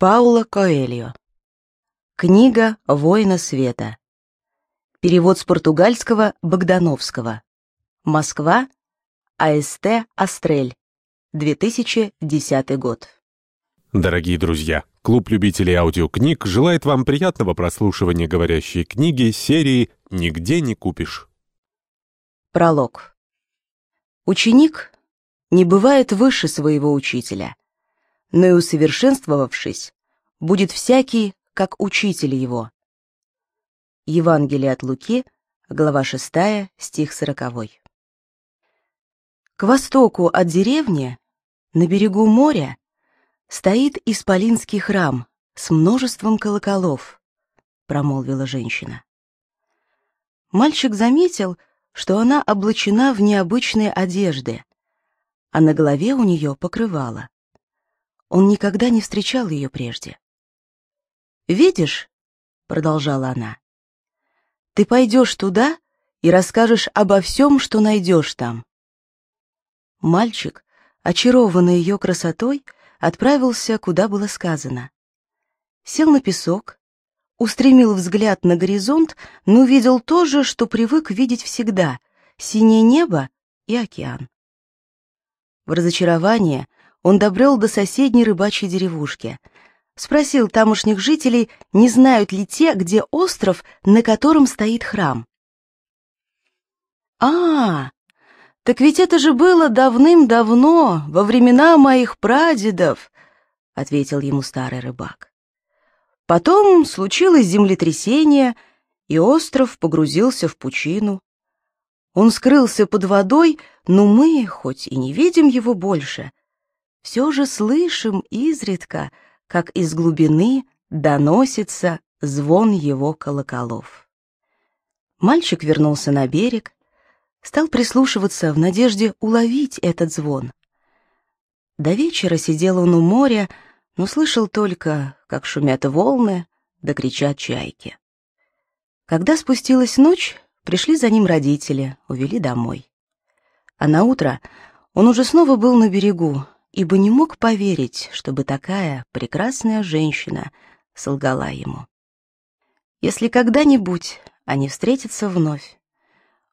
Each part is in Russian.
Паула Коэльо. Книга «Воина света». Перевод с португальского Богдановского. Москва. АСТ «Астрель». 2010 год. Дорогие друзья, клуб любителей аудиокниг желает вам приятного прослушивания говорящей книги серии «Нигде не купишь». Пролог. Ученик не бывает выше своего учителя но и усовершенствовавшись, будет всякий, как учитель его. Евангелие от Луки, глава 6, стих 40. К востоку от деревни, на берегу моря, стоит исполинский храм с множеством колоколов, промолвила женщина. Мальчик заметил, что она облачена в необычные одежды, а на голове у нее покрывало. Он никогда не встречал ее прежде. «Видишь?» — продолжала она. «Ты пойдешь туда и расскажешь обо всем, что найдешь там». Мальчик, очарованный ее красотой, отправился, куда было сказано. Сел на песок, устремил взгляд на горизонт, но увидел то же, что привык видеть всегда — синее небо и океан. В разочарование он добрел до соседней рыбачьей деревушки. Спросил тамошних жителей, не знают ли те, где остров, на котором стоит храм. «А, так ведь это же было давным-давно, во времена моих прадедов», — ответил ему старый рыбак. Потом случилось землетрясение, и остров погрузился в пучину. Он скрылся под водой, но мы, хоть и не видим его больше, все же слышим изредка, как из глубины доносится звон его колоколов. Мальчик вернулся на берег, стал прислушиваться в надежде уловить этот звон. До вечера сидел он у моря, но слышал только, как шумят волны, да кричат чайки. Когда спустилась ночь, пришли за ним родители, увели домой. А на утро он уже снова был на берегу, ибо не мог поверить, чтобы такая прекрасная женщина солгала ему. Если когда-нибудь они встретятся вновь,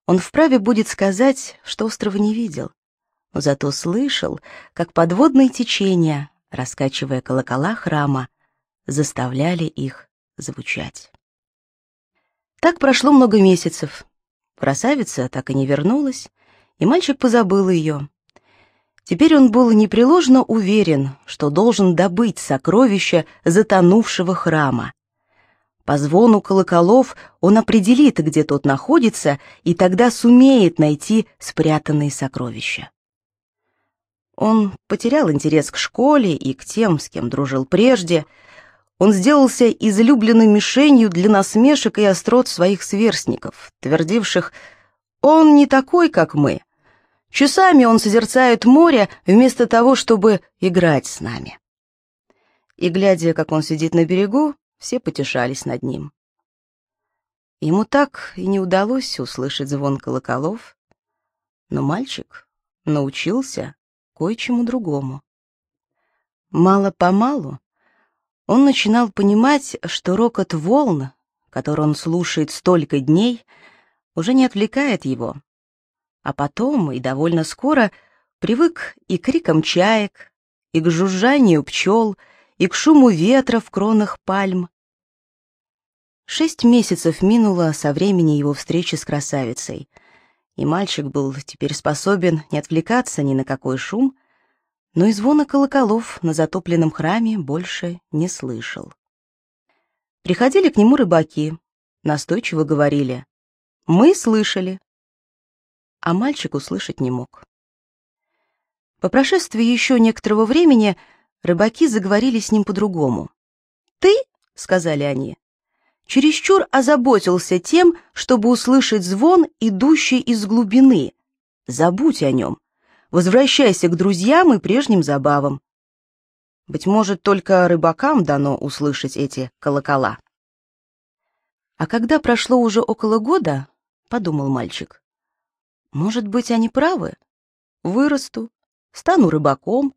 он вправе будет сказать, что острова не видел, но зато слышал, как подводные течения, раскачивая колокола храма, заставляли их звучать. Так прошло много месяцев. Красавица так и не вернулась, и мальчик позабыл ее, Теперь он был непреложно уверен, что должен добыть сокровища затонувшего храма. По звону колоколов он определит, где тот находится, и тогда сумеет найти спрятанные сокровища. Он потерял интерес к школе и к тем, с кем дружил прежде. Он сделался излюбленной мишенью для насмешек и острот своих сверстников, твердивших «Он не такой, как мы», Часами он созерцает море вместо того, чтобы играть с нами. И, глядя, как он сидит на берегу, все потешались над ним. Ему так и не удалось услышать звон колоколов, но мальчик научился кое-чему другому. Мало-помалу он начинал понимать, что рокот волн, который он слушает столько дней, уже не отвлекает его, а потом, и довольно скоро, привык и к крикам чаек, и к жужжанию пчел, и к шуму ветра в кронах пальм. Шесть месяцев минуло со времени его встречи с красавицей, и мальчик был теперь способен не отвлекаться ни на какой шум, но и звона колоколов на затопленном храме больше не слышал. Приходили к нему рыбаки, настойчиво говорили «Мы слышали, а мальчик услышать не мог. По прошествии еще некоторого времени рыбаки заговорили с ним по-другому. «Ты, — сказали они, — чересчур озаботился тем, чтобы услышать звон, идущий из глубины. Забудь о нем. Возвращайся к друзьям и прежним забавам. Быть может, только рыбакам дано услышать эти колокола. А когда прошло уже около года, — подумал мальчик, может быть, они правы? Вырасту, стану рыбаком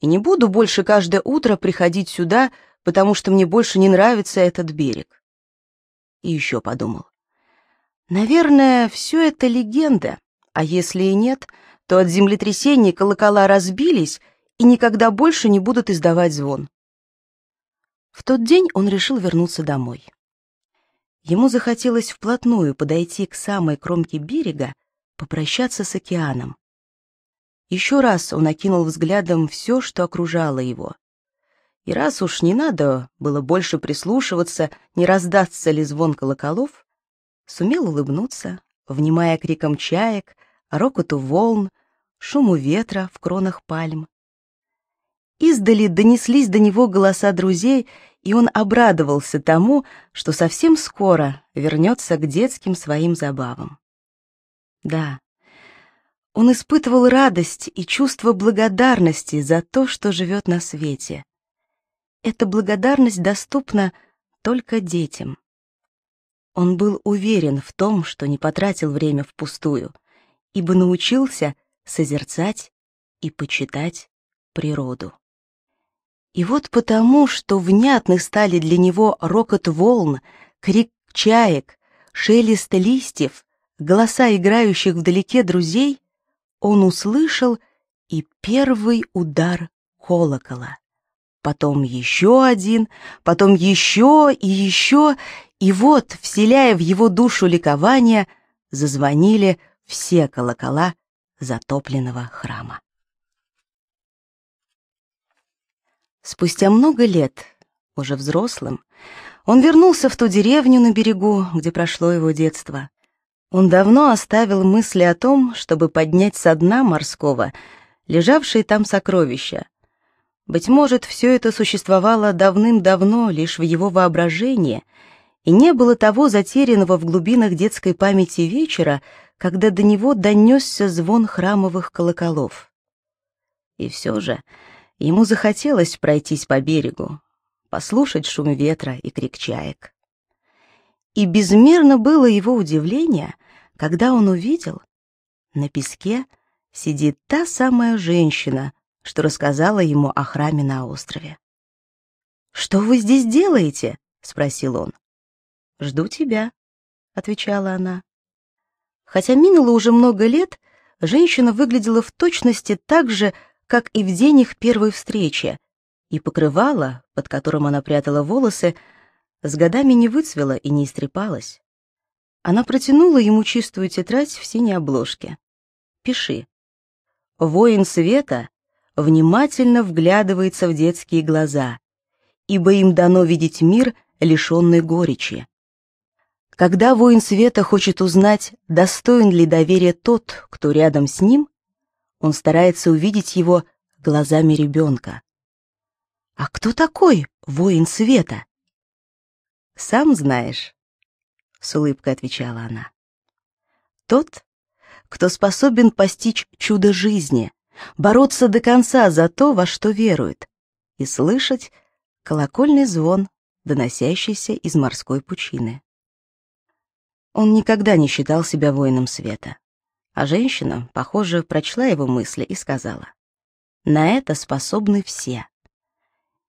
и не буду больше каждое утро приходить сюда потому что мне больше не нравится этот берег. И еще подумал. Наверное, все это легенда, а если и нет, то от землетрясения колокола разбились и никогда больше не будут издавать звон. В тот день он решил вернуться домой. Ему захотелось вплотную подойти к самой кромке берега, попрощаться с океаном. Еще раз он окинул взглядом все, что окружало его. И раз уж не надо было больше прислушиваться, не раздастся ли звон колоколов, сумел улыбнуться, внимая криком чаек, рокоту волн, шуму ветра в кронах пальм. Издали донеслись до него голоса друзей, и он обрадовался тому, что совсем скоро вернется к детским своим забавам. Да, он испытывал радость и чувство благодарности за то, что живет на свете. Эта благодарность доступна только детям. Он был уверен в том, что не потратил время впустую, ибо научился созерцать и почитать природу. И вот потому, что внятны стали для него рокот волн, крик чаек, шелест листьев, голоса играющих вдалеке друзей, он услышал и первый удар колокола. Потом еще один, потом еще и еще, и вот, вселяя в его душу ликование, зазвонили все колокола затопленного храма. Спустя много лет, уже взрослым, он вернулся в ту деревню на берегу, где прошло его детство. Он давно оставил мысли о том, чтобы поднять со дна морского лежавшие там сокровища. Быть может, все это существовало давным-давно лишь в его воображении, и не было того затерянного в глубинах детской памяти вечера, когда до него донесся звон храмовых колоколов. И все же Ему захотелось пройтись по берегу, послушать шум ветра и крик чаек. И безмерно было его удивление, когда он увидел, на песке сидит та самая женщина, что рассказала ему о храме на острове. «Что вы здесь делаете?» — спросил он. «Жду тебя», — отвечала она. Хотя минуло уже много лет, женщина выглядела в точности так же, как и в день их первой встречи, и покрывало, под которым она прятала волосы, с годами не выцвело и не истрепалось. Она протянула ему чистую тетрадь в синей обложке. «Пиши. Воин света внимательно вглядывается в детские глаза, ибо им дано видеть мир, лишенный горечи. Когда воин света хочет узнать, достоин ли доверия тот, кто рядом с ним, он старается увидеть его глазами ребенка. «А кто такой воин света?» «Сам знаешь», — с улыбкой отвечала она. «Тот, кто способен постичь чудо жизни, бороться до конца за то, во что верует, и слышать колокольный звон, доносящийся из морской пучины. Он никогда не считал себя воином света. А женщина, похоже, прочла его мысли и сказала, «На это способны все».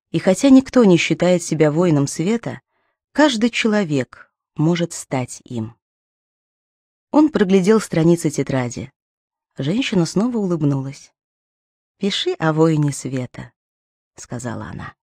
И хотя никто не считает себя воином света, каждый человек может стать им. Он проглядел страницы тетради. Женщина снова улыбнулась. «Пиши о воине света», — сказала она.